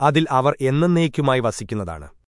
അതിൽ അവർ എന്നേക്കുമായി വസിക്കുന്നതാണ്.